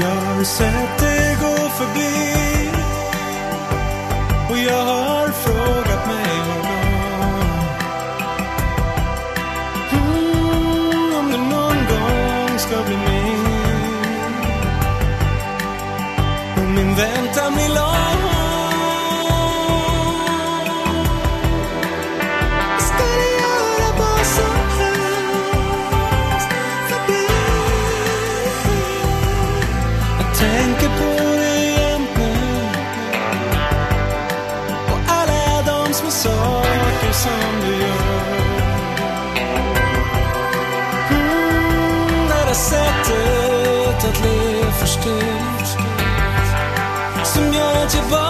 Jag sätter gå förbi sättet att le som jag bara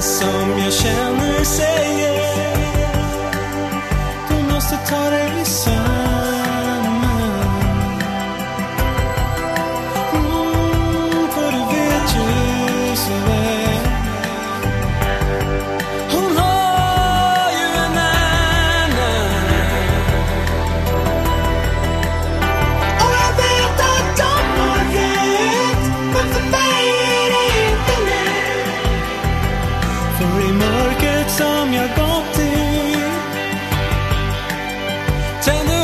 Som jag känner säger. Du måste ta dig Turn me.